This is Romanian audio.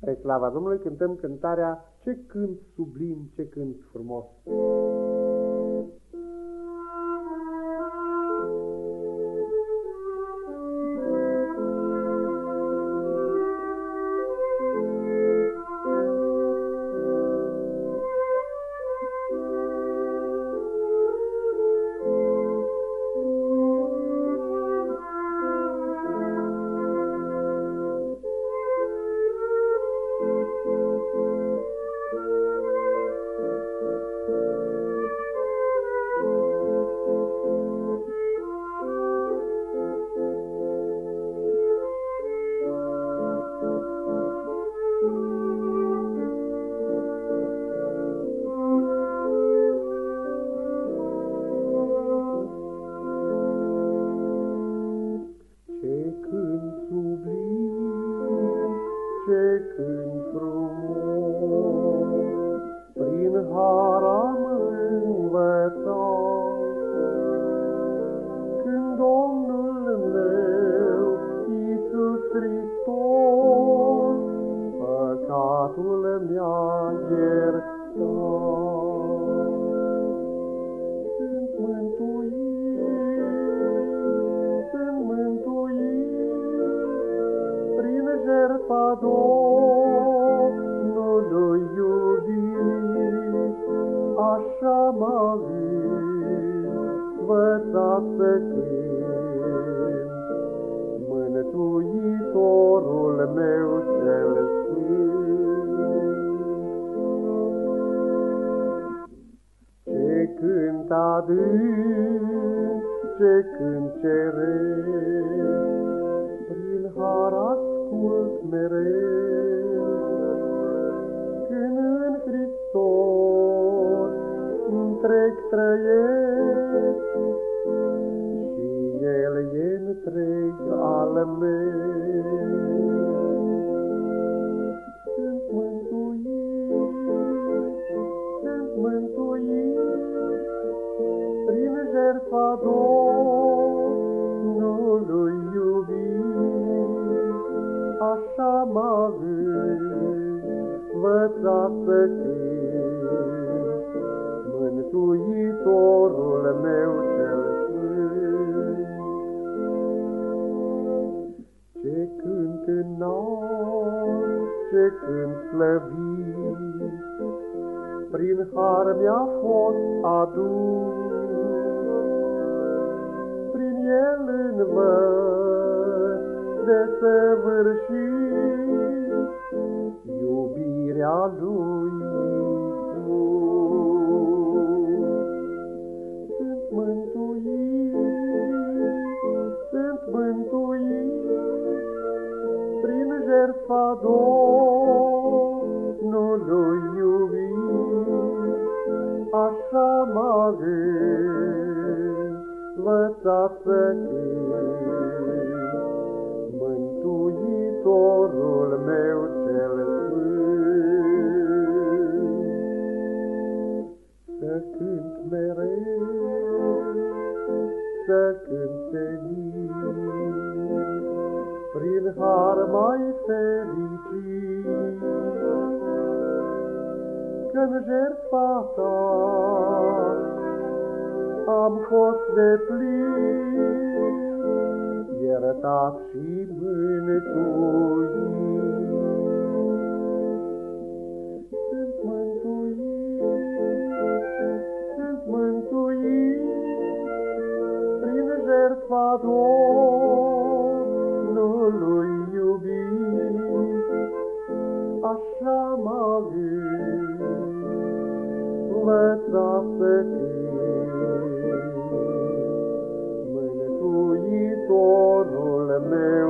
Pe slava Domnului cântăm cântarea Ce cânt sublim, ce cânt frumos. Ce cânt frumos, prin har am învățat. Când Domnul meu, Iisus Hristos, păcatul mi-a iertat. Jertfa Domnului iubit, așa m-a învățat să cânt. Mântuitorul meu cel sfânt. Ce cânt adânc, ce cânt ceresc, prin har ascult mereu. Când în Hristos întreg trăiesc, și El e întreg al meu. Sunt mântuit, sunt mântuit, prin jertfa Domnului așa m-a învățat să cânt, Mântuitorul meu cel sfânt. Ce cânt înalt, ce cânt slăvit, prin har mi-a fost adus, prin el învăț de săvârșit iubirea lui Iisus. Sunt mântuit, sunt mântuit, prin jertfa Domnului iubit, așa m-a învățat să cânt, cânt mereu, să cânt senin, prin har mai fericit, Că-n jertfa ta am fost de plin, iertat și mântuit. Jertfa Domnului iubit, așa m-a învățat să cânt. Mântuitorul meu